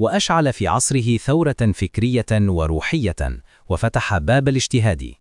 وأشعل في عصره ثورة فكرية وروحية وفتح باب الاجتهاد.